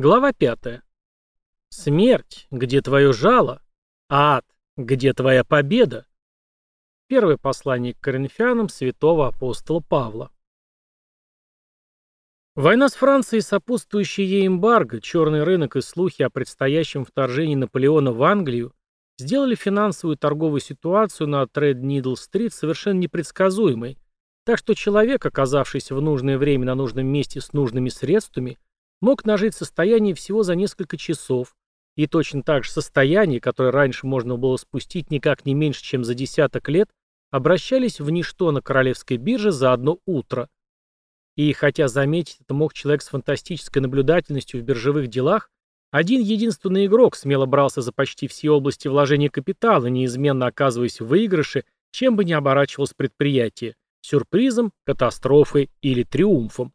Глава 5. Смерть, где твое жало? Ад, где твоя победа? Первое послание к коринфянам святого апостола Павла. Война с Францией, сопутствующая ей эмбарго, черный рынок и слухи о предстоящем вторжении Наполеона в Англию сделали финансовую и торговую ситуацию на Тред-Нидл-стрит совершенно непредсказуемой, так что человек, оказавшийся в нужное время на нужном месте с нужными средствами, мог нажить состояние всего за несколько часов, и точно так же состояние, которое раньше можно было спустить никак не меньше, чем за десяток лет, обращались в ничто на королевской бирже за одно утро. И хотя заметить это мог человек с фантастической наблюдательностью в биржевых делах, один единственный игрок смело брался за почти все области вложения капитала, неизменно оказываясь в выигрыше, чем бы ни оборачивалось предприятие – сюрпризом, катастрофой или триумфом.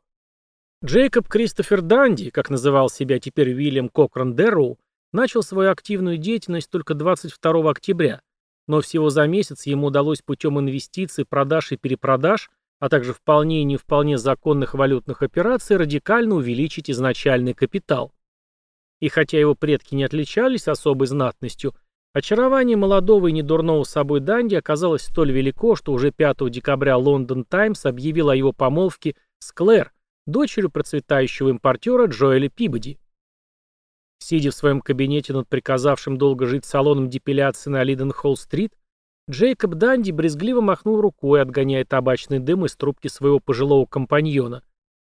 Джейкоб Кристофер Данди, как называл себя теперь Уильям Кокран Дэрроу, начал свою активную деятельность только 22 октября, но всего за месяц ему удалось путем инвестиций, продаж и перепродаж, а также вполне и не вполне законных валютных операций радикально увеличить изначальный капитал. И хотя его предки не отличались особой знатностью, очарование молодого и недурного собой Данди оказалось столь велико, что уже 5 декабря Лондон Таймс объявил о его помолвке с Клэр, дочерью процветающего импортера Джоэля Пибоди. Сидя в своем кабинете над приказавшим долго жить салоном депиляции на Лиденхолл-стрит, Джейкоб Данди брезгливо махнул рукой, отгоняя табачный дым из трубки своего пожилого компаньона,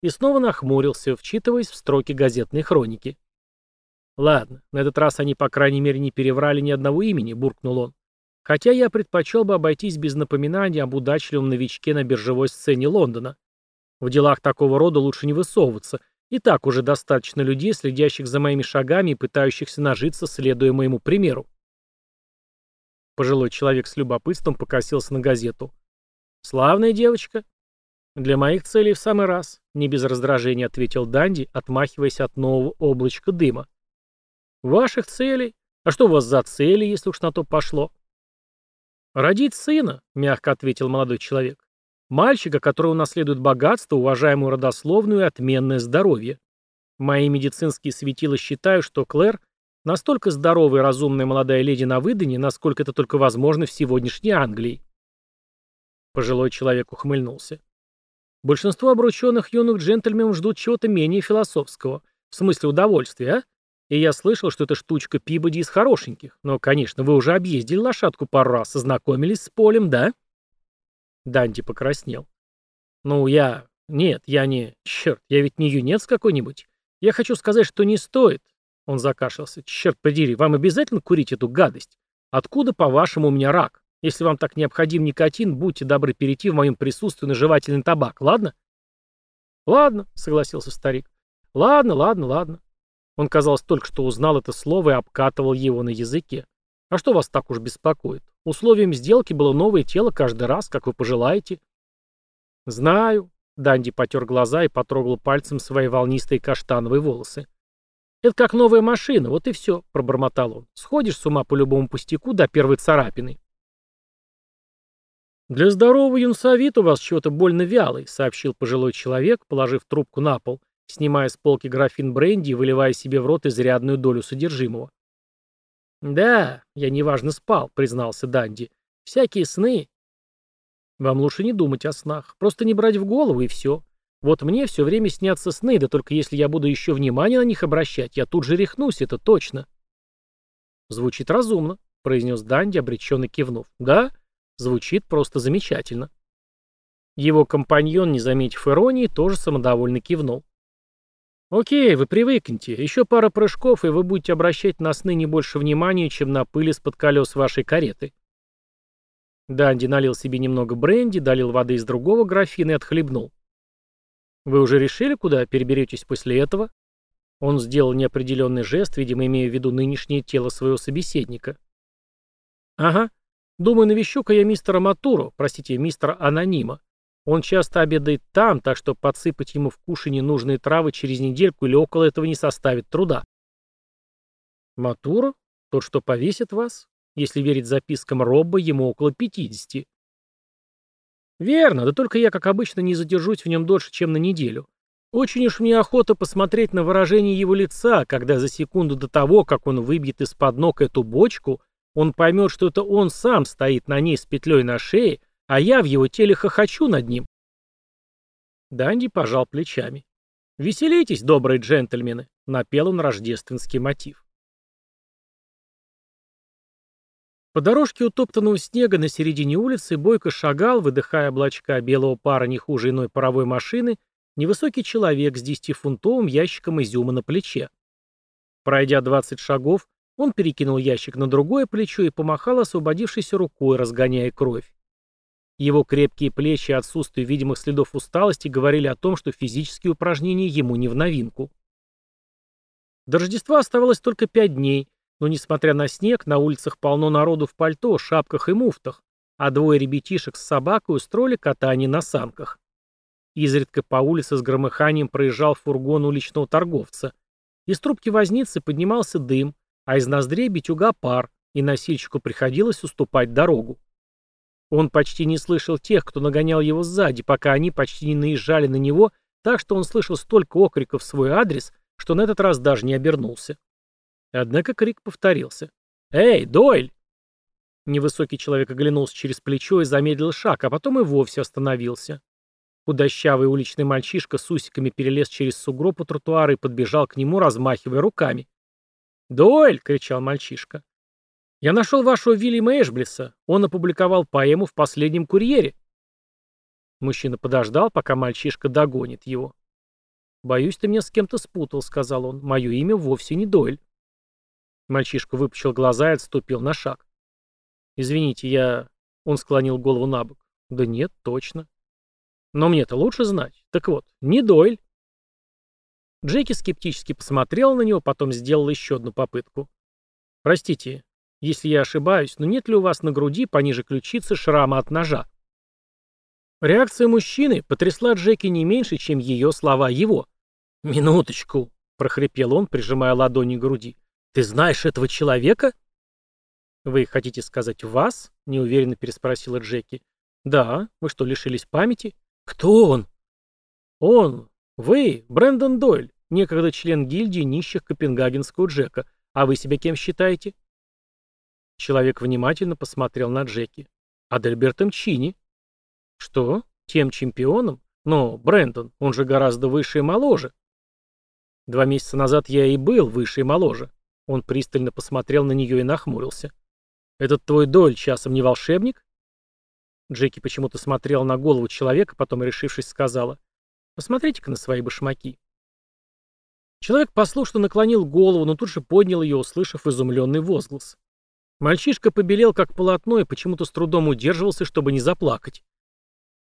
и снова нахмурился, вчитываясь в строки газетной хроники. «Ладно, на этот раз они, по крайней мере, не переврали ни одного имени», — буркнул он. «Хотя я предпочел бы обойтись без напоминания об удачливом новичке на биржевой сцене Лондона. В делах такого рода лучше не высовываться. И так уже достаточно людей, следящих за моими шагами и пытающихся нажиться, следуя моему примеру. Пожилой человек с любопытством покосился на газету. «Славная девочка». «Для моих целей в самый раз», — не без раздражения ответил Данди, отмахиваясь от нового облачка дыма. «Ваших целей? А что у вас за цели, если уж на то пошло?» «Родить сына», — мягко ответил молодой человек. Мальчика, который унаследует богатство, уважаемую родословную и отменное здоровье. Мои медицинские светила считают, что Клэр настолько здоровая и разумная молодая леди на выдане, насколько это только возможно в сегодняшней Англии. Пожилой человек ухмыльнулся. Большинство обрученных юных джентльменов ждут чего-то менее философского, в смысле удовольствия, а? И я слышал, что эта штучка Пибоди из хорошеньких. Но, конечно, вы уже объездили лошадку пару раз, ознакомились с полем, да? Данди покраснел. «Ну, я... Нет, я не... Черт, я ведь не юнец какой-нибудь. Я хочу сказать, что не стоит...» Он закашлялся. «Черт подери, вам обязательно курить эту гадость? Откуда, по-вашему, у меня рак? Если вам так необходим никотин, будьте добры перейти в моем присутствии на жевательный табак, ладно?» «Ладно», — согласился старик. «Ладно, ладно, ладно». Он, казалось, только что узнал это слово и обкатывал его на языке. «А что вас так уж беспокоит? Условием сделки было новое тело каждый раз, как вы пожелаете. Знаю. Данди потер глаза и потрогал пальцем свои волнистые каштановые волосы. Это как новая машина, вот и все, пробормотал он. Сходишь с ума по любому пустяку до первой царапины. «Для здорового юнца вид у вас чего-то больно вялый», — сообщил пожилой человек, положив трубку на пол, снимая с полки графин бренди и выливая себе в рот изрядную долю содержимого. «Да, я неважно спал», — признался Данди. «Всякие сны». «Вам лучше не думать о снах. Просто не брать в голову, и все. Вот мне все время снятся сны, да только если я буду еще внимание на них обращать, я тут же рехнусь, это точно». «Звучит разумно», — произнес Данди, обреченно кивнув. «Да, звучит просто замечательно». Его компаньон, не заметив иронии, тоже самодовольно кивнул. «Окей, вы привыкните. Еще пара прыжков, и вы будете обращать на сны не больше внимания, чем на пыль из-под колес вашей кареты». Данди налил себе немного бренди, долил воды из другого графина и отхлебнул. «Вы уже решили, куда переберетесь после этого?» Он сделал неопределенный жест, видимо, имея в виду нынешнее тело своего собеседника. «Ага. Думаю, навещу-ка я мистера Матуру, простите, мистера Анонима. Он часто обедает там, так что подсыпать ему в кушанье нужные травы через недельку или около этого не составит труда. Матура? Тот, что повесит вас? Если верить запискам Робба, ему около пятидесяти. Верно, да только я, как обычно, не задержусь в нем дольше, чем на неделю. Очень уж мне охота посмотреть на выражение его лица, когда за секунду до того, как он выбьет из-под ног эту бочку, он поймет, что это он сам стоит на ней с петлей на шее, а я в его теле хохочу над ним. Данди пожал плечами. «Веселитесь, добрые джентльмены», — напел он рождественский мотив. По дорожке утоптанного снега на середине улицы бойко шагал, выдыхая облачка белого пара не хуже иной паровой машины, невысокий человек с десятифунтовым ящиком изюма на плече. Пройдя 20 шагов, он перекинул ящик на другое плечо и помахал освободившейся рукой, разгоняя кровь. Его крепкие плечи и отсутствие видимых следов усталости говорили о том, что физические упражнения ему не в новинку. До Рождества оставалось только пять дней, но, несмотря на снег, на улицах полно народу в пальто, шапках и муфтах, а двое ребятишек с собакой устроили катание на санках. Изредка по улице с громыханием проезжал фургон уличного торговца. Из трубки возницы поднимался дым, а из ноздрей битюга пар, и носильщику приходилось уступать дорогу. Он почти не слышал тех, кто нагонял его сзади, пока они почти не наезжали на него, так что он слышал столько окриков в свой адрес, что на этот раз даже не обернулся. Однако крик повторился. «Эй, Дойль!» Невысокий человек оглянулся через плечо и замедлил шаг, а потом и вовсе остановился. Худощавый уличный мальчишка с усиками перелез через сугроб у тротуара и подбежал к нему, размахивая руками. «Дойль!» — кричал мальчишка. «Я нашел вашего Вильяма Эшблиса. Он опубликовал поэму в последнем курьере». Мужчина подождал, пока мальчишка догонит его. «Боюсь, ты меня с кем-то спутал», — сказал он. «Мое имя вовсе не Дойль». Мальчишка выпучил глаза и отступил на шаг. «Извините, я...» Он склонил голову на бок. «Да нет, точно». «Но мне-то лучше знать. Так вот, не Дойль». Джеки скептически посмотрел на него, потом сделал еще одну попытку. «Простите, если я ошибаюсь, но нет ли у вас на груди пониже ключицы шрама от ножа?» Реакция мужчины потрясла Джеки не меньше, чем ее слова его. «Минуточку», — прохрипел он, прижимая ладони к груди. «Ты знаешь этого человека?» «Вы хотите сказать «вас»?» — неуверенно переспросила Джеки. «Да. Вы что, лишились памяти?» «Кто он?» «Он. Вы, Брэндон Дойль, некогда член гильдии нищих Копенгагенского Джека. А вы себя кем считаете?» Человек внимательно посмотрел на Джеки. «Адельбертом Чини». «Что? Тем чемпионом? Но, Брэндон, он же гораздо выше и моложе». «Два месяца назад я и был выше и моложе. Он пристально посмотрел на нее и нахмурился. «Этот твой Доль часом не волшебник?» Джеки почему-то смотрела на голову человека, потом, решившись, сказала. «Посмотрите-ка на свои башмаки». Человек послушно наклонил голову, но тут же поднял ее, услышав изумленный возглас. Мальчишка побелел, как полотно, и почему-то с трудом удерживался, чтобы не заплакать.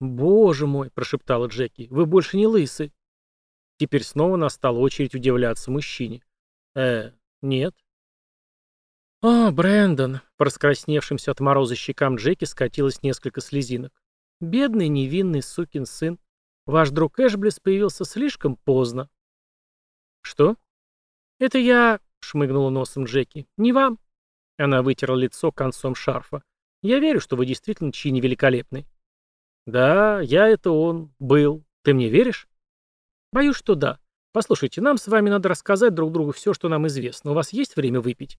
«Боже мой!» — прошептала Джеки. «Вы больше не лысы!» Теперь снова настала очередь удивляться мужчине. «Э, «Нет». «О, Брэндон!» — Проскрасневшимся от мороза щекам Джеки скатилось несколько слезинок. «Бедный невинный сукин сын. Ваш друг Эшблес появился слишком поздно». «Что?» «Это я...» — шмыгнула носом Джеки. «Не вам». Она вытерла лицо концом шарфа. «Я верю, что вы действительно чьи великолепный». «Да, я это он. Был. Ты мне веришь?» «Боюсь, что да. Послушайте, нам с вами надо рассказать друг другу все, что нам известно. У вас есть время выпить?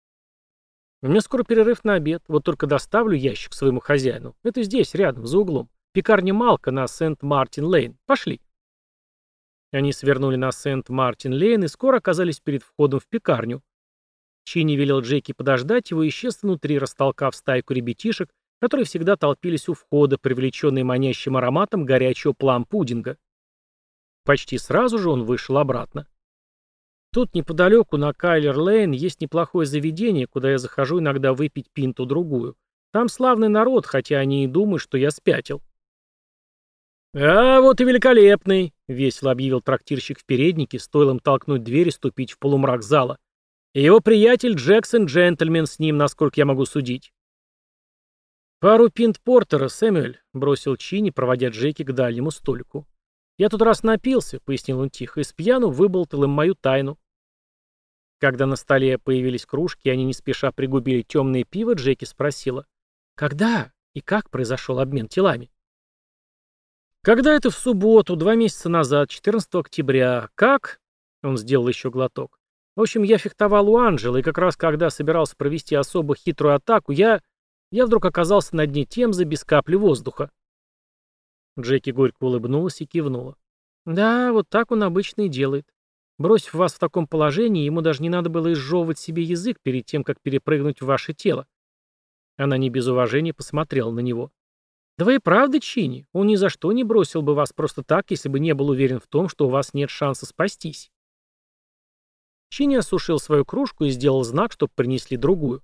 У меня скоро перерыв на обед. Вот только доставлю ящик своему хозяину. Это здесь, рядом, за углом. Пекарня Малка на Сент-Мартин-Лейн. Пошли. Они свернули на Сент-Мартин-Лейн и скоро оказались перед входом в пекарню. Чини велел Джеки подождать его и исчез внутри, растолкав стайку ребятишек, которые всегда толпились у входа, привлеченные манящим ароматом горячего плам-пудинга. Почти сразу же он вышел обратно. Тут неподалеку на Кайлер-Лейн есть неплохое заведение, куда я захожу иногда выпить пинту-другую. Там славный народ, хотя они и думают, что я спятил. «А вот и великолепный!» — весело объявил трактирщик в переднике, стоило им толкнуть дверь и ступить в полумрак зала. И его приятель Джексон Джентльмен с ним, насколько я могу судить. «Пару пинт портера, Сэмюэль», — бросил Чини, проводя Джеки к дальнему столику. «Я тут раз напился», — пояснил он тихо, — «и с пьяну выболтал им мою тайну». Когда на столе появились кружки, и они не спеша пригубили темное пиво, Джеки спросила, «Когда и как произошел обмен телами?» Когда это в субботу, два месяца назад, 14 октября, как? Он сделал еще глоток. В общем, я фехтовал у Анжелы, и как раз когда собирался провести особо хитрую атаку, я... Я вдруг оказался на дне Темзы без капли воздуха. Джеки горько улыбнулась и кивнула. Да, вот так он обычно и делает. Бросив вас в таком положении, ему даже не надо было изжевывать себе язык перед тем, как перепрыгнуть в ваше тело. Она не без уважения посмотрела на него. Да вы и правда, Чини, он ни за что не бросил бы вас просто так, если бы не был уверен в том, что у вас нет шанса спастись. Чини осушил свою кружку и сделал знак, чтобы принесли другую.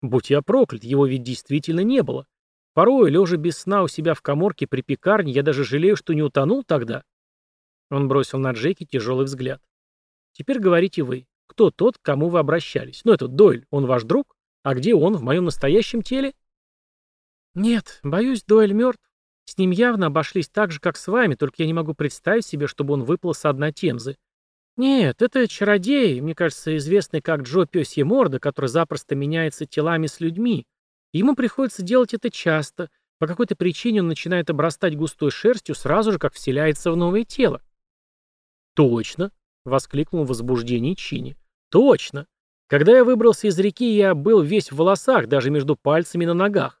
Будь я проклят, его ведь действительно не было. Порой, лежа без сна у себя в коморке при пекарне, я даже жалею, что не утонул тогда. Он бросил на Джеки тяжелый взгляд. Теперь говорите вы, кто тот, к кому вы обращались? Ну, этот Дойль, он ваш друг? А где он, в моем настоящем теле? Нет, боюсь, Дойль мертв. С ним явно обошлись так же, как с вами, только я не могу представить себе, чтобы он выплыл с одной темзы. Нет, это чародей, мне кажется, известный как Джо Пёсье Морда, который запросто меняется телами с людьми. Ему приходится делать это часто. По какой-то причине он начинает обрастать густой шерстью сразу же, как вселяется в новое тело. «Точно!» — воскликнул в возбуждении Чини. «Точно! Когда я выбрался из реки, я был весь в волосах, даже между пальцами на ногах.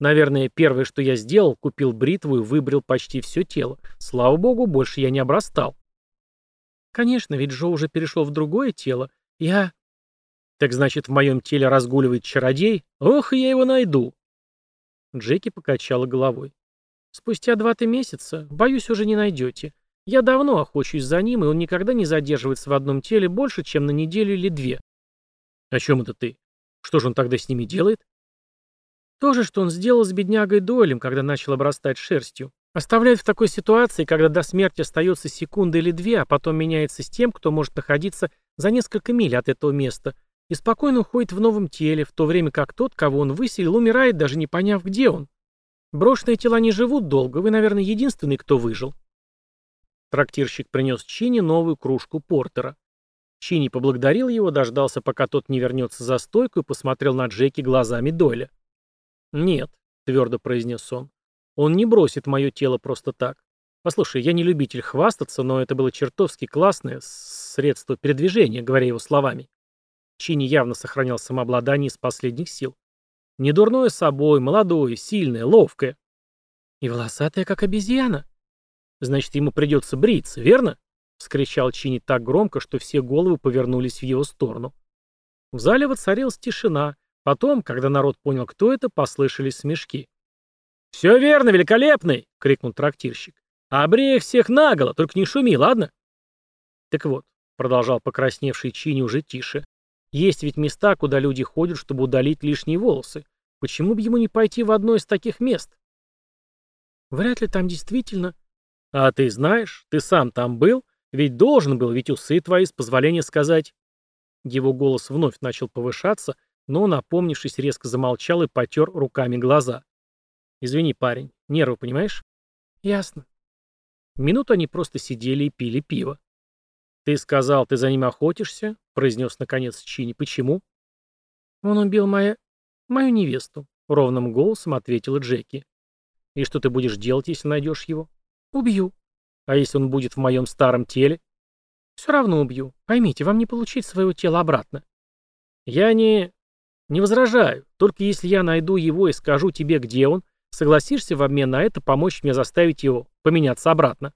Наверное, первое, что я сделал, купил бритву и выбрил почти все тело. Слава богу, больше я не обрастал. Конечно, ведь Джо уже перешел в другое тело. Я... Так значит, в моем теле разгуливает чародей? Ох, я его найду. Джеки покачала головой. Спустя два-то месяца, боюсь, уже не найдете. Я давно охочусь за ним, и он никогда не задерживается в одном теле больше, чем на неделю или две. О чем это ты? Что же он тогда с ними делает? То же, что он сделал с беднягой Дойлем, когда начал обрастать шерстью. Оставляет в такой ситуации, когда до смерти остается секунда или две, а потом меняется с тем, кто может находиться за несколько миль от этого места, и спокойно уходит в новом теле, в то время как тот, кого он выселил, умирает, даже не поняв, где он. Брошенные тела не живут долго, вы, наверное, единственный, кто выжил. Трактирщик принес Чини новую кружку портера. Чини поблагодарил его, дождался, пока тот не вернется за стойку и посмотрел на Джеки глазами Дойля. «Нет», — твердо произнес он, — «он не бросит мое тело просто так. Послушай, я не любитель хвастаться, но это было чертовски классное средство передвижения, говоря его словами». Чини явно сохранял самообладание из последних сил. Не дурное собой, молодое, сильное, ловкое. И волосатое, как обезьяна. Значит, ему придется бриться, верно? Вскричал Чини так громко, что все головы повернулись в его сторону. В зале воцарилась тишина. Потом, когда народ понял, кто это, послышались смешки. «Все верно, великолепный!» — крикнул трактирщик. «Обрей их всех наголо, только не шуми, ладно?» «Так вот», — продолжал покрасневший Чини уже тише, «есть ведь места, куда люди ходят, чтобы удалить лишние волосы. Почему бы ему не пойти в одно из таких мест?» «Вряд ли там действительно...» «А ты знаешь, ты сам там был, ведь должен был, ведь усы твои, с позволения сказать...» Его голос вновь начал повышаться, но, напомнившись, резко замолчал и потер руками глаза. «Извини, парень, нервы, понимаешь?» «Ясно». Минуту они просто сидели и пили пиво. «Ты сказал, ты за ним охотишься?» — произнес наконец Чини. «Почему?» «Он убил моя... мою невесту», — ровным голосом ответила Джеки. «И что ты будешь делать, если найдешь его?» Убью. А если он будет в моем старом теле? Все равно убью. Поймите, вам не получить своего тела обратно. Я не... не возражаю. Только если я найду его и скажу тебе, где он, согласишься в обмен на это помочь мне заставить его поменяться обратно?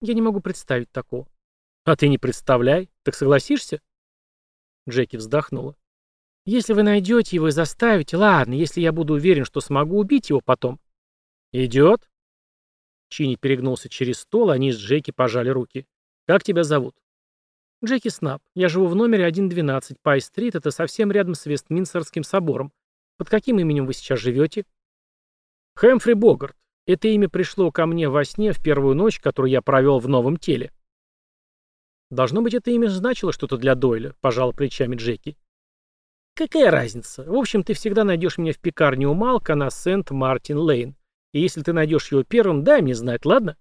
Я не могу представить такого. А ты не представляй. Так согласишься? Джеки вздохнула. Если вы найдете его и заставите, ладно, если я буду уверен, что смогу убить его потом. Идет? Чини перегнулся через стол, они с Джеки пожали руки. «Как тебя зовут?» «Джеки Снап. Я живу в номере 112, Пай-стрит, это совсем рядом с Вестминстерским собором. Под каким именем вы сейчас живете?» «Хэмфри Богарт. Это имя пришло ко мне во сне в первую ночь, которую я провел в новом теле». «Должно быть, это имя значило что-то для Дойля», — пожал плечами Джеки. «Какая разница? В общем, ты всегда найдешь меня в пекарне у Малка на Сент-Мартин-Лейн. И если ты найдешь его первым, дай мне знать, ладно?»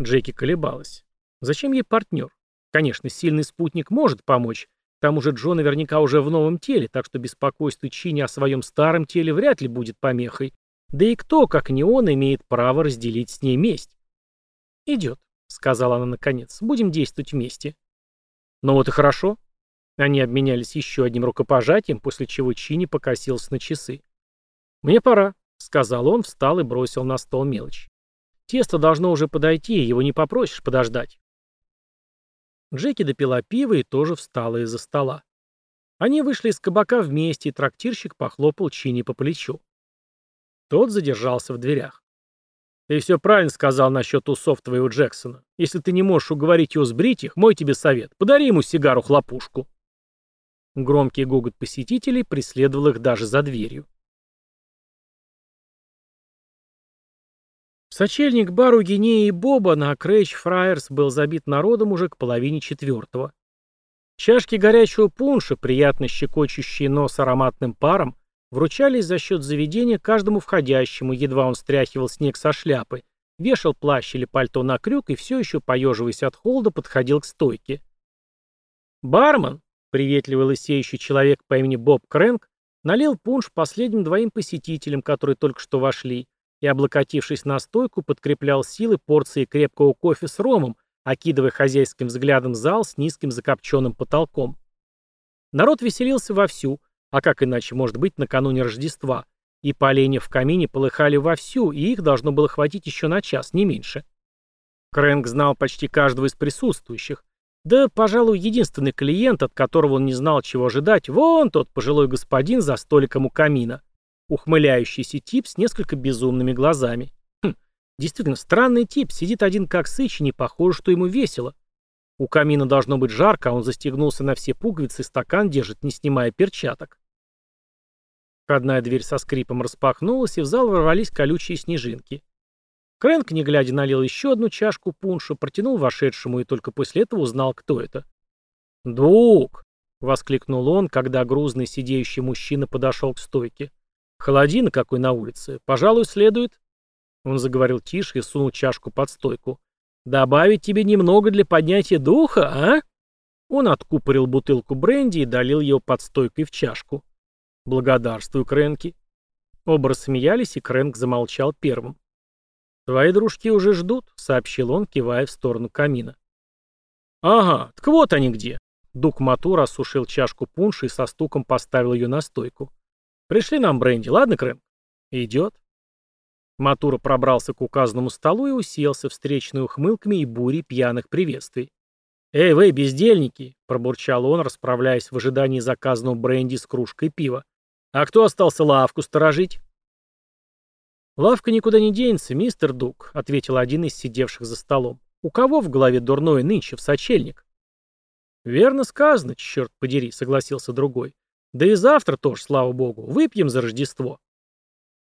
Джеки колебалась. Зачем ей партнер? Конечно, сильный спутник может помочь. К тому же Джо наверняка уже в новом теле, так что беспокойство Чини о своем старом теле вряд ли будет помехой. Да и кто, как не он, имеет право разделить с ней месть? «Идет», — сказала она наконец. «Будем действовать вместе». «Ну вот и хорошо». Они обменялись еще одним рукопожатием, после чего Чини покосился на часы. «Мне пора», — сказал он, встал и бросил на стол мелочь. «Тесто должно уже подойти, его не попросишь подождать». Джеки допила пиво и тоже встала из-за стола. Они вышли из кабака вместе, и трактирщик похлопал Чини по плечу. Тот задержался в дверях. «Ты все правильно сказал насчет усов твоего Джексона. Если ты не можешь уговорить его сбрить их, мой тебе совет. Подари ему сигару-хлопушку». Громкий гогот посетителей преследовал их даже за дверью. Сочельник бару Гинеи и Боба на Крейч Фраерс был забит народом уже к половине четвертого. Чашки горячего пунша, приятно щекочущие нос ароматным паром, вручались за счет заведения каждому входящему, едва он стряхивал снег со шляпы, вешал плащ или пальто на крюк и все еще, поеживаясь от холода, подходил к стойке. Бармен, приветливый лысеющий человек по имени Боб Крэнк, налил пунш последним двоим посетителям, которые только что вошли, и, облокотившись на стойку, подкреплял силы порции крепкого кофе с ромом, окидывая хозяйским взглядом зал с низким закопченным потолком. Народ веселился вовсю, а как иначе может быть накануне Рождества, и поленья в камине полыхали вовсю, и их должно было хватить еще на час, не меньше. Крэнк знал почти каждого из присутствующих. Да, пожалуй, единственный клиент, от которого он не знал, чего ожидать, вон тот пожилой господин за столиком у камина. Ухмыляющийся тип с несколько безумными глазами. Хм, действительно, странный тип, сидит один как сыч, и не похоже, что ему весело. У камина должно быть жарко, а он застегнулся на все пуговицы стакан держит, не снимая перчаток. Входная дверь со скрипом распахнулась, и в зал ворвались колючие снежинки. Крэнк, не глядя, налил еще одну чашку пунша, протянул вошедшему и только после этого узнал, кто это. «Дук!» — воскликнул он, когда грузный сидеющий мужчина подошел к стойке. Холодина какой на улице. Пожалуй, следует...» Он заговорил тише и сунул чашку под стойку. «Добавить тебе немного для поднятия духа, а?» Он откупорил бутылку бренди и долил ее под стойкой в чашку. «Благодарствую, Крэнки». Оба рассмеялись, и Крэнк замолчал первым. «Твои дружки уже ждут», — сообщил он, кивая в сторону камина. «Ага, так вот они где». Дук Матур осушил чашку пунша и со стуком поставил ее на стойку. Пришли нам бренди, ладно, Крым? Идет. Матура пробрался к указанному столу и уселся, встречной ухмылками и бурей пьяных приветствий. «Эй, вы, бездельники!» — пробурчал он, расправляясь в ожидании заказанного бренди с кружкой пива. «А кто остался лавку сторожить?» «Лавка никуда не денется, мистер Дук», — ответил один из сидевших за столом. «У кого в голове дурное нынче в сочельник?» «Верно сказано, черт подери», — согласился другой. Да и завтра тоже, слава богу, выпьем за Рождество.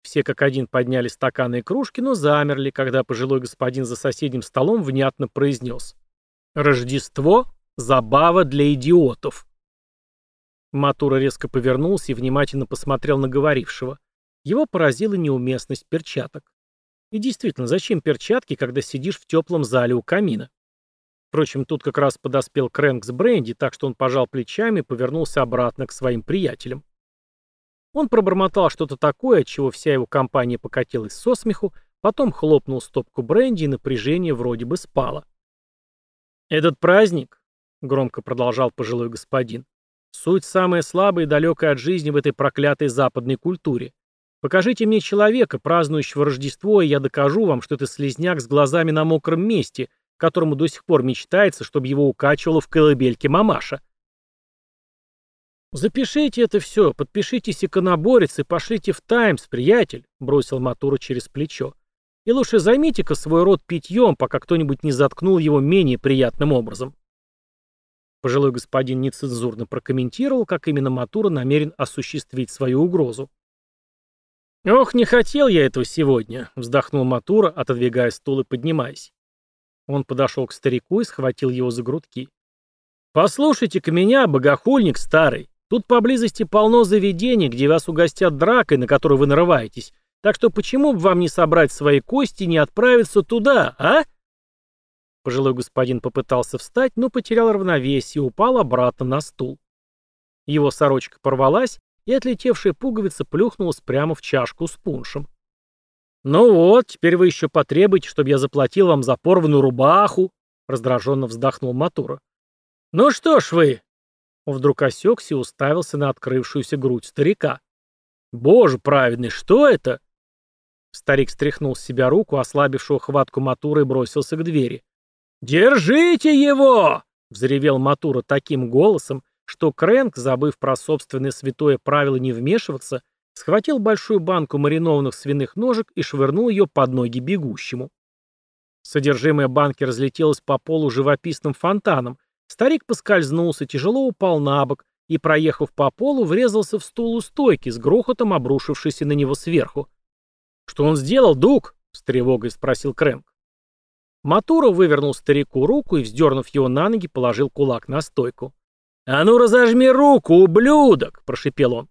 Все как один подняли стаканы и кружки, но замерли, когда пожилой господин за соседним столом внятно произнес. «Рождество — забава для идиотов». Матура резко повернулся и внимательно посмотрел на говорившего. Его поразила неуместность перчаток. И действительно, зачем перчатки, когда сидишь в теплом зале у камина? Впрочем, тут как раз подоспел Крэнк с Бренди, так что он пожал плечами и повернулся обратно к своим приятелям. Он пробормотал что-то такое, от чего вся его компания покатилась со смеху, потом хлопнул стопку бренди, и напряжение вроде бы спало. «Этот праздник», — громко продолжал пожилой господин, — «суть самая слабая и далекая от жизни в этой проклятой западной культуре. Покажите мне человека, празднующего Рождество, и я докажу вам, что это слезняк с глазами на мокром месте, которому до сих пор мечтается, чтобы его укачивало в колыбельке мамаша. «Запишите это все, подпишитесь иконоборец и пошлите в «Таймс», приятель», — бросил Матура через плечо. «И лучше займите-ка свой рот питьем, пока кто-нибудь не заткнул его менее приятным образом». Пожилой господин нецензурно прокомментировал, как именно Матура намерен осуществить свою угрозу. «Ох, не хотел я этого сегодня», — вздохнул Матура, отодвигая стул и поднимаясь. Он подошел к старику и схватил его за грудки. «Послушайте-ка меня, богохульник старый. Тут поблизости полно заведений, где вас угостят дракой, на которую вы нарываетесь. Так что почему бы вам не собрать свои кости и не отправиться туда, а?» Пожилой господин попытался встать, но потерял равновесие и упал обратно на стул. Его сорочка порвалась, и отлетевшая пуговица плюхнулась прямо в чашку с пуншем. «Ну вот, теперь вы еще потребуете, чтобы я заплатил вам за порванную рубаху», — раздраженно вздохнул Матура. «Ну что ж вы...» Он вдруг осекся и уставился на открывшуюся грудь старика. «Боже праведный, что это?» Старик стряхнул с себя руку, ослабившего хватку Матура, и бросился к двери. «Держите его!» — взревел Матура таким голосом, что Крэнк, забыв про собственное святое правило не вмешиваться, схватил большую банку маринованных свиных ножек и швырнул ее под ноги бегущему. Содержимое банки разлетелось по полу живописным фонтаном. Старик поскользнулся, тяжело упал на бок и, проехав по полу, врезался в стул у стойки, с грохотом обрушившийся на него сверху. «Что он сделал, Дук?» — с тревогой спросил Крэнк. Матура вывернул старику руку и, вздернув его на ноги, положил кулак на стойку. «А ну разожми руку, ублюдок!» — прошипел он.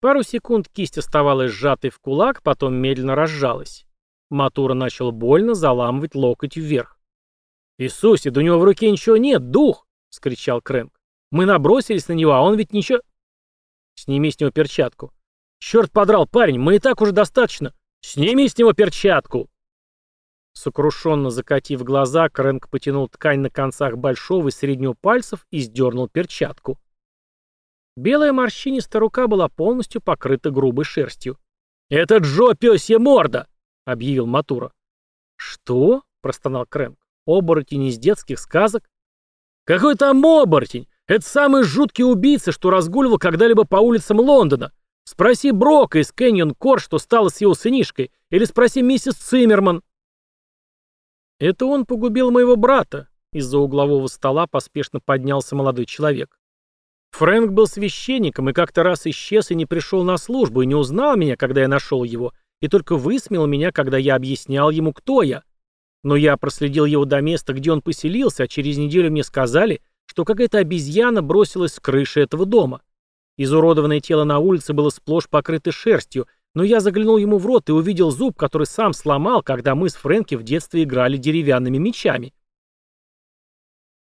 Пару секунд кисть оставалась сжатой в кулак, потом медленно разжалась. Матура начал больно заламывать локоть вверх. «Иисусе, да у него в руке ничего нет, дух!» — скричал Крэнк. «Мы набросились на него, а он ведь ничего...» «Сними с него перчатку». «Черт подрал, парень, мы и так уже достаточно...» «Сними с него перчатку!» Сокрушенно закатив глаза, Крэнк потянул ткань на концах большого и среднего пальцев и сдернул перчатку. Белая морщинистая рука была полностью покрыта грубой шерстью. «Это Джо пёсья морда!» — объявил Матура. «Что?» — простонал Крэнк. «Оборотень из детских сказок?» «Какой там оборотень? Это самый жуткий убийца, что разгуливал когда-либо по улицам Лондона. Спроси Брока из Кэньон Кор, что стало с его сынишкой, или спроси миссис Циммерман». «Это он погубил моего брата», — из-за углового стола поспешно поднялся молодой человек. Фрэнк был священником и как-то раз исчез и не пришел на службу, и не узнал меня, когда я нашел его, и только высмеял меня, когда я объяснял ему, кто я. Но я проследил его до места, где он поселился, а через неделю мне сказали, что какая-то обезьяна бросилась с крыши этого дома. Изуродованное тело на улице было сплошь покрыто шерстью, но я заглянул ему в рот и увидел зуб, который сам сломал, когда мы с Фрэнки в детстве играли деревянными мечами.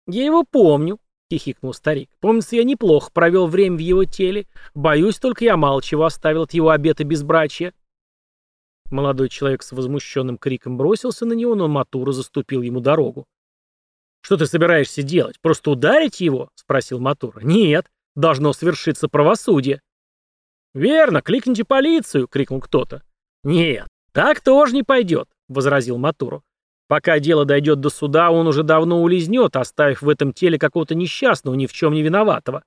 «Я его помню», — хихикнул старик. «Помнится, я неплохо провел время в его теле. Боюсь, только я мало чего оставил от его обета безбрачия». Молодой человек с возмущенным криком бросился на него, но Матура заступил ему дорогу. «Что ты собираешься делать? Просто ударить его?» — спросил Матура. «Нет, должно свершиться правосудие». «Верно, кликните полицию!» — крикнул кто-то. «Нет, так тоже не пойдет», — возразил Матуру. «Пока дело дойдет до суда, он уже давно улизнет, оставив в этом теле какого-то несчастного, ни в чем не виноватого».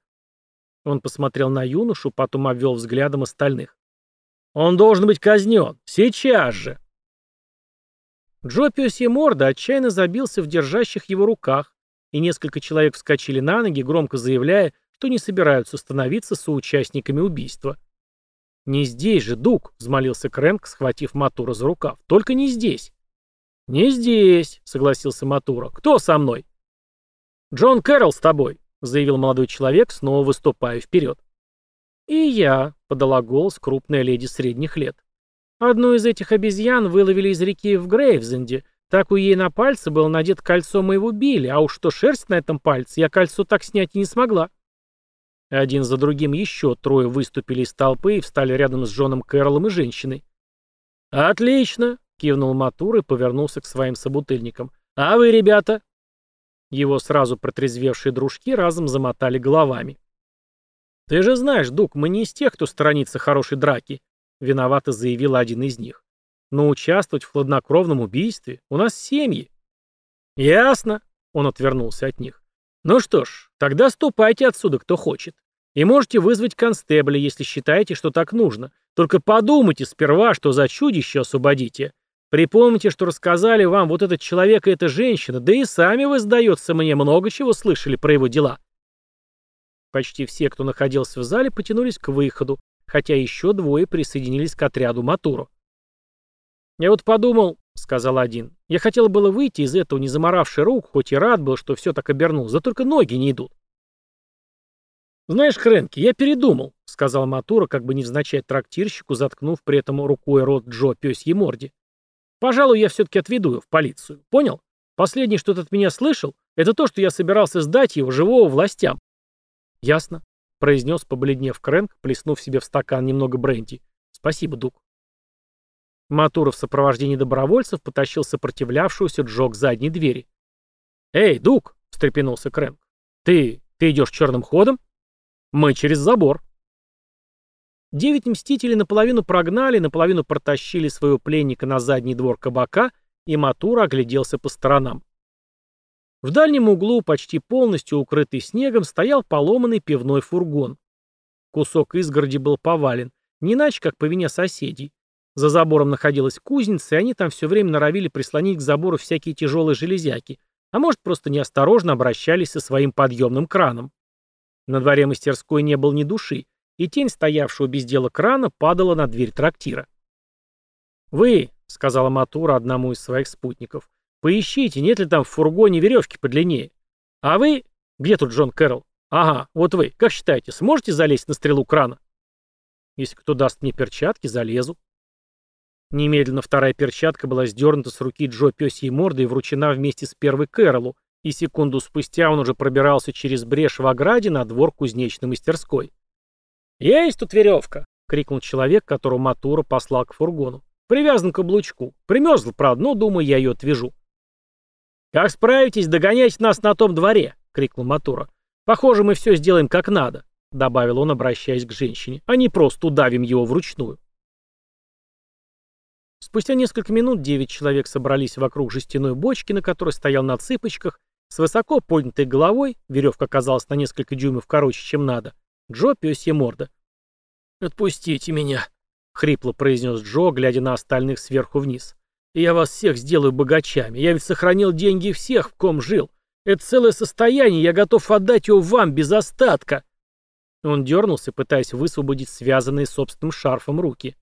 Он посмотрел на юношу, потом обвел взглядом остальных. «Он должен быть казнен. Сейчас же!» Джо Пёсье Морда отчаянно забился в держащих его руках, и несколько человек вскочили на ноги, громко заявляя, что не собираются становиться соучастниками убийства. «Не здесь же, Дук!» — взмолился Крэнк, схватив Матура за рукав. «Только не здесь!» «Не здесь!» — согласился Матура. «Кто со мной?» «Джон Кэрролл с тобой!» — заявил молодой человек, снова выступая вперед. «И я», — подала голос крупная леди средних лет. «Одну из этих обезьян выловили из реки в Грейвзенде. Так у ей на пальце было надето кольцо моего Билли, а уж что шерсть на этом пальце, я кольцо так снять и не смогла». Один за другим еще трое выступили из толпы и встали рядом с Джоном Кэролом и женщиной. «Отлично!» — кивнул Матур и повернулся к своим собутыльникам. «А вы, ребята?» Его сразу протрезвевшие дружки разом замотали головами. «Ты же знаешь, Дук, мы не из тех, кто сторонится хорошей драки», — виновато заявил один из них. «Но участвовать в хладнокровном убийстве у нас семьи». «Ясно», — он отвернулся от них. Ну что ж, тогда ступайте отсюда, кто хочет. И можете вызвать констебля, если считаете, что так нужно. Только подумайте сперва, что за чудище освободите. Припомните, что рассказали вам вот этот человек и эта женщина, да и сами вы, сдается мне, много чего слышали про его дела. Почти все, кто находился в зале, потянулись к выходу, хотя еще двое присоединились к отряду Матуру. Я вот подумал, — сказал один. «Я хотел было выйти из этого, не заморавший рук, хоть и рад был, что все так обернулось, да только ноги не идут». «Знаешь, Хренки, я передумал», — сказал Матура, как бы невзначай трактирщику, заткнув при этом рукой рот Джо пёсьей морде. «Пожалуй, я все-таки отведу его в полицию. Понял? Последнее, что ты от меня слышал, это то, что я собирался сдать его живого властям». «Ясно», — произнес, побледнев Крэнк, плеснув себе в стакан немного бренди. «Спасибо, Дук». Матура в сопровождении добровольцев потащил сопротивлявшегося Джо к задней двери. «Эй, Дук!» — встрепенулся Крэнк. «Ты... ты идешь черным ходом?» «Мы через забор». Девять мстителей наполовину прогнали, наполовину протащили своего пленника на задний двор кабака, и Матура огляделся по сторонам. В дальнем углу, почти полностью укрытый снегом, стоял поломанный пивной фургон. Кусок изгороди был повален, не иначе, как по вине соседей. За забором находилась кузница, и они там все время норовили прислонить к забору всякие тяжелые железяки, а может, просто неосторожно обращались со своим подъемным краном. На дворе мастерской не было ни души, и тень стоявшего без дела крана падала на дверь трактира. «Вы», — сказала Матура одному из своих спутников, — «поищите, нет ли там в фургоне веревки подлиннее. А вы... Где тут Джон Кэрролл? Ага, вот вы. Как считаете, сможете залезть на стрелу крана?» «Если кто даст мне перчатки, залезу», Немедленно вторая перчатка была сдернута с руки Джо пёсьей морды и вручена вместе с первой Кэролу, и секунду спустя он уже пробирался через брешь в ограде на двор кузнечной мастерской. «Есть тут веревка!» — крикнул человек, которого Матура послал к фургону. «Привязан к облучку. Примерзл, правда, но, думаю, я ее отвяжу». «Как справитесь, догоняйте нас на том дворе!» — крикнул Матура. «Похоже, мы все сделаем как надо», — добавил он, обращаясь к женщине, «а не просто удавим его вручную». Спустя несколько минут девять человек собрались вокруг жестяной бочки, на которой стоял на цыпочках, с высоко поднятой головой, веревка оказалась на несколько дюймов короче, чем надо, Джо пёсья морда. «Отпустите меня», — хрипло произнес Джо, глядя на остальных сверху вниз. «Я вас всех сделаю богачами. Я ведь сохранил деньги всех, в ком жил. Это целое состояние, я готов отдать его вам без остатка». Он дернулся, пытаясь высвободить связанные собственным шарфом руки.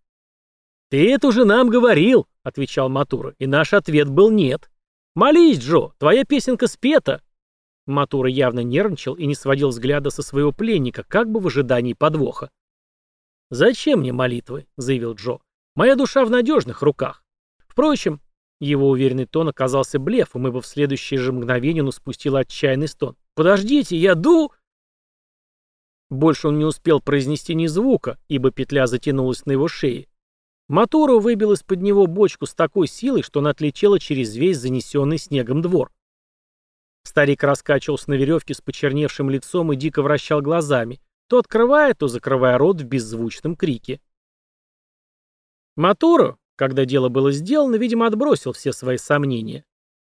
«Ты это уже нам говорил», — отвечал Матура, и наш ответ был «нет». «Молись, Джо, твоя песенка спета». Матура явно нервничал и не сводил взгляда со своего пленника, как бы в ожидании подвоха. «Зачем мне молитвы?» — заявил Джо. «Моя душа в надежных руках. Впрочем, его уверенный тон оказался блефом, ибо в следующее же мгновение он спустил отчаянный стон. «Подождите, я ду...» Больше он не успел произнести ни звука, ибо петля затянулась на его шее. Мотору выбил из-под него бочку с такой силой, что она отлетела через весь занесенный снегом двор. Старик раскачивался на веревке с почерневшим лицом и дико вращал глазами, то открывая, то закрывая рот в беззвучном крике. Мотору, когда дело было сделано, видимо, отбросил все свои сомнения.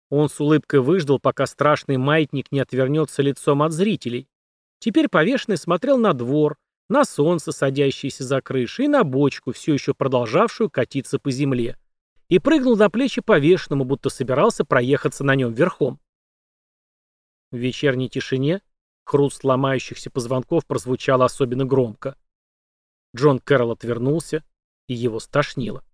Он с улыбкой выждал, пока страшный маятник не отвернется лицом от зрителей. Теперь повешенный смотрел на двор, на солнце, садящееся за крышей, и на бочку, все еще продолжавшую катиться по земле, и прыгнул на плечи повешенному, будто собирался проехаться на нем верхом. В вечерней тишине хруст ломающихся позвонков прозвучал особенно громко. Джон Кэрролл отвернулся, и его стошнило.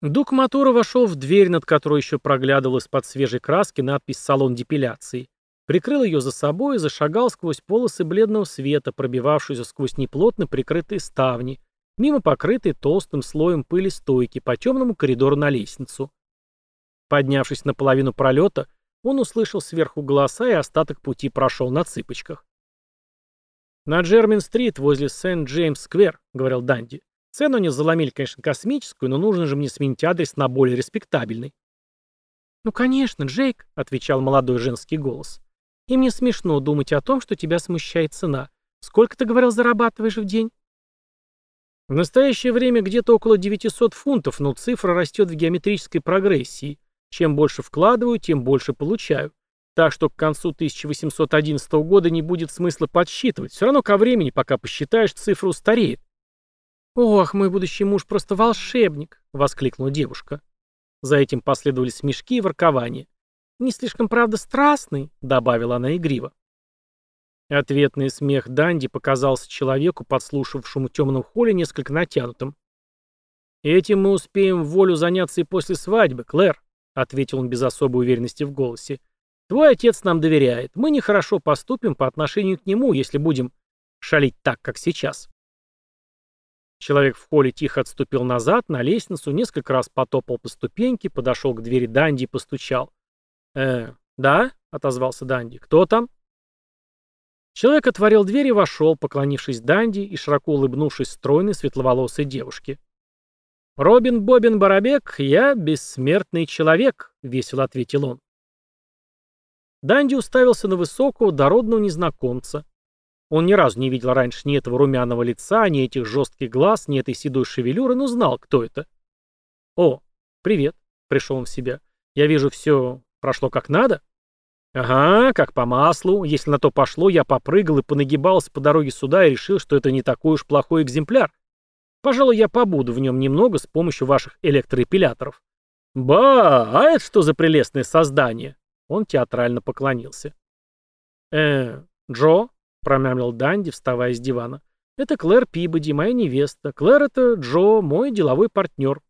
Дук Матура вошел в дверь, над которой еще проглядывалась под свежей краски надпись «Салон депиляции», прикрыл ее за собой и зашагал сквозь полосы бледного света, пробивавшуюся сквозь неплотно прикрытые ставни, мимо покрытой толстым слоем пыли стойки по темному коридору на лестницу. Поднявшись на половину пролета, он услышал сверху голоса и остаток пути прошел на цыпочках. «На Джермин-стрит возле Сент-Джеймс-сквер», — говорил Данди. «Цену они заломили, конечно, космическую, но нужно же мне сменить адрес на более респектабельный». «Ну, конечно, Джейк», — отвечал молодой женский голос. И мне смешно думать о том, что тебя смущает цена. Сколько, ты говорил, зарабатываешь в день? В настоящее время где-то около 900 фунтов, но цифра растет в геометрической прогрессии. Чем больше вкладываю, тем больше получаю. Так что к концу 1811 года не будет смысла подсчитывать. Все равно ко времени, пока посчитаешь, цифра устареет. «Ох, мой будущий муж просто волшебник!» — воскликнула девушка. За этим последовали смешки и воркования. «Не слишком, правда, страстный», — добавила она игриво. Ответный смех Данди показался человеку, подслушавшему в темном холле, несколько натянутым. «Этим мы успеем в волю заняться и после свадьбы, Клэр», — ответил он без особой уверенности в голосе. «Твой отец нам доверяет. Мы нехорошо поступим по отношению к нему, если будем шалить так, как сейчас». Человек в холле тихо отступил назад, на лестницу, несколько раз потопал по ступеньке, подошел к двери Данди и постучал. «Э, да?» — отозвался Данди. «Кто там?» Человек отворил дверь и вошел, поклонившись Данди и широко улыбнувшись стройной светловолосой девушке. «Робин Бобин Барабек, я бессмертный человек», — весело ответил он. Данди уставился на высокого, дородного незнакомца. Он ни разу не видел раньше ни этого румяного лица, ни этих жестких глаз, ни этой седой шевелюры, но знал, кто это. «О, привет», — пришел он в себя. «Я вижу, все прошло как надо?» «Ага, как по маслу. Если на то пошло, я попрыгал и понагибался по дороге сюда и решил, что это не такой уж плохой экземпляр. Пожалуй, я побуду в нем немного с помощью ваших электроэпиляторов». «Ба, а это что за прелестное создание?» Он театрально поклонился. «Э, Джо?» — промямлил Данди, вставая с дивана. «Это Клэр Пибоди, моя невеста. Клэр — это Джо, мой деловой партнер».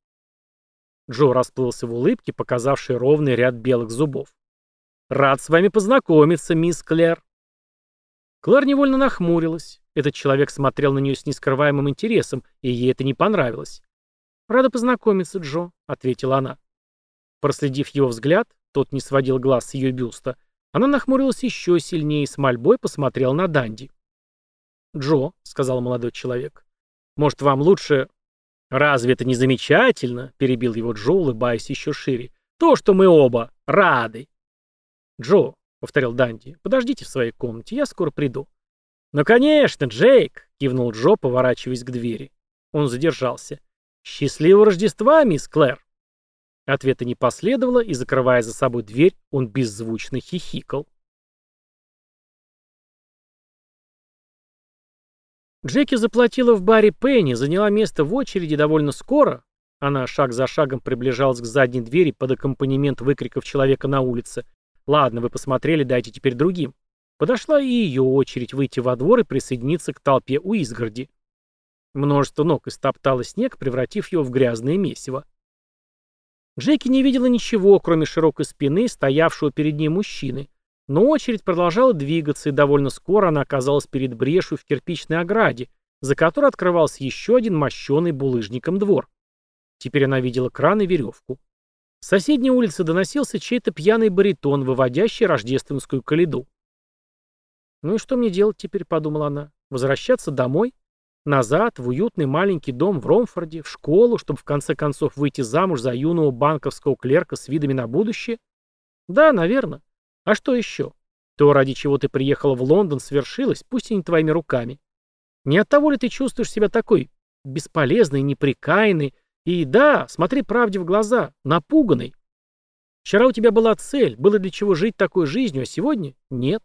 Джо расплылся в улыбке, показавшей ровный ряд белых зубов. «Рад с вами познакомиться, мисс Клэр». Клэр невольно нахмурилась. Этот человек смотрел на нее с нескрываемым интересом, и ей это не понравилось. «Рада познакомиться, Джо», — ответила она. Проследив его взгляд, тот не сводил глаз с ее бюста, она нахмурилась еще сильнее и с мольбой посмотрела на Данди. «Джо», — сказал молодой человек, — «может, вам лучше...» «Разве это не замечательно?» — перебил его Джо, улыбаясь еще шире. «То, что мы оба рады». «Джо», — повторил Данди, — «подождите в своей комнате, я скоро приду». «Ну, конечно, Джейк!» — кивнул Джо, поворачиваясь к двери. Он задержался. «Счастливого Рождества, мисс Клэр!» Ответа не последовало, и, закрывая за собой дверь, он беззвучно хихикал. Джеки заплатила в баре Пенни, заняла место в очереди довольно скоро. Она шаг за шагом приближалась к задней двери под аккомпанемент выкриков человека на улице. «Ладно, вы посмотрели, дайте теперь другим». Подошла и ее очередь выйти во двор и присоединиться к толпе у изгороди. Множество ног истоптало снег, превратив его в грязное месиво. Джеки не видела ничего, кроме широкой спины, стоявшего перед ней мужчины. Но очередь продолжала двигаться, и довольно скоро она оказалась перед брешью в кирпичной ограде, за которой открывался еще один мощеный булыжником двор. Теперь она видела кран и веревку. С соседней улицы доносился чей-то пьяный баритон, выводящий рождественскую коляду. «Ну и что мне делать теперь?» — подумала она. «Возвращаться домой? Назад, в уютный маленький дом в Ромфорде, в школу, чтобы в конце концов выйти замуж за юного банковского клерка с видами на будущее? Да, наверное. А что еще? То, ради чего ты приехала в Лондон, свершилось, пусть и не твоими руками. Не от того ли ты чувствуешь себя такой бесполезной, неприкаянной и, да, смотри правде в глаза, напуганной? Вчера у тебя была цель, было для чего жить такой жизнью, а сегодня нет.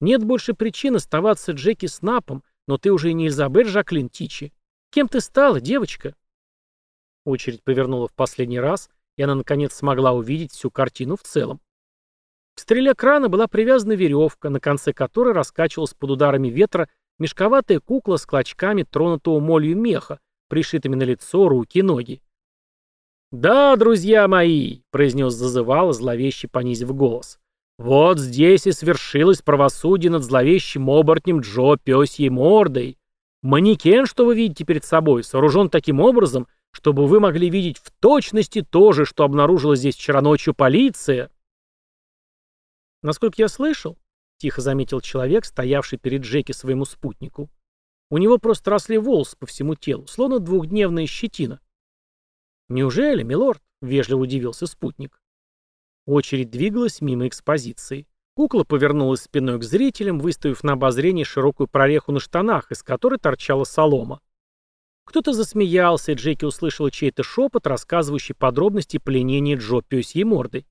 Нет больше причин оставаться Джеки Снапом, но ты уже не Элизабет Жаклин Тичи. Кем ты стала, девочка?» Очередь повернула в последний раз, и она, наконец, смогла увидеть всю картину в целом. К стреле крана была привязана веревка, на конце которой раскачивалась под ударами ветра мешковатая кукла с клочками тронутого молью меха, пришитыми на лицо, руки и ноги. «Да, друзья мои!» — произнес зазывало, зловеще понизив голос. Вот здесь и свершилось правосудие над зловещим оборотнем Джо пёсьей мордой. Манекен, что вы видите перед собой, сооружен таким образом, чтобы вы могли видеть в точности то же, что обнаружила здесь вчера ночью полиция. Насколько я слышал, тихо заметил человек, стоявший перед Джеки своему спутнику. У него просто росли волосы по всему телу, словно двухдневная щетина. «Неужели, милорд?» — вежливо удивился спутник. Очередь двигалась мимо экспозиции. Кукла повернулась спиной к зрителям, выставив на обозрение широкую прореху на штанах, из которой торчала солома. Кто-то засмеялся, и Джеки услышала чей-то шепот, рассказывающий подробности пленения Джо пёсьей мордой.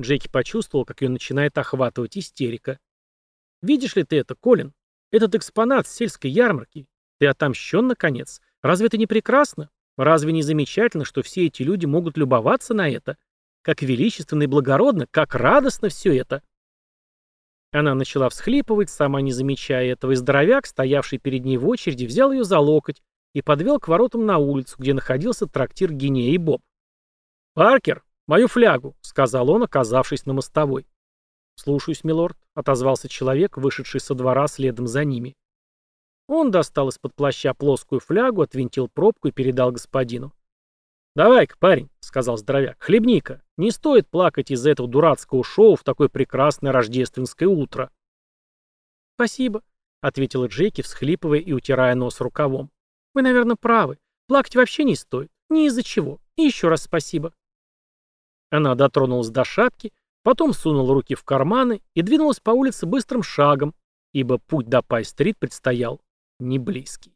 Джеки почувствовал, как ее начинает охватывать истерика. «Видишь ли ты это, Колин? Этот экспонат с сельской ярмарки. Ты отомщен, наконец. Разве это не прекрасно? Разве не замечательно, что все эти люди могут любоваться на это? Как величественно и благородно, как радостно все это. Она начала всхлипывать, сама не замечая этого, и здоровяк, стоявший перед ней в очереди, взял ее за локоть и подвел к воротам на улицу, где находился трактир Гинея и Боб. «Паркер, мою флягу», — сказал он, оказавшись на мостовой. «Слушаюсь, милорд», — отозвался человек, вышедший со двора следом за ними. Он достал из-под плаща плоскую флягу, отвинтил пробку и передал господину. «Давай-ка, парень», — сказал здоровяк, — «хлебника. Не стоит плакать из-за этого дурацкого шоу в такое прекрасное рождественское утро». «Спасибо», — ответила Джеки, всхлипывая и утирая нос рукавом. «Вы, наверное, правы. Плакать вообще не стоит. Ни из-за чего. И еще раз спасибо». Она дотронулась до шапки, потом сунула руки в карманы и двинулась по улице быстрым шагом, ибо путь до Пай-стрит предстоял не близкий.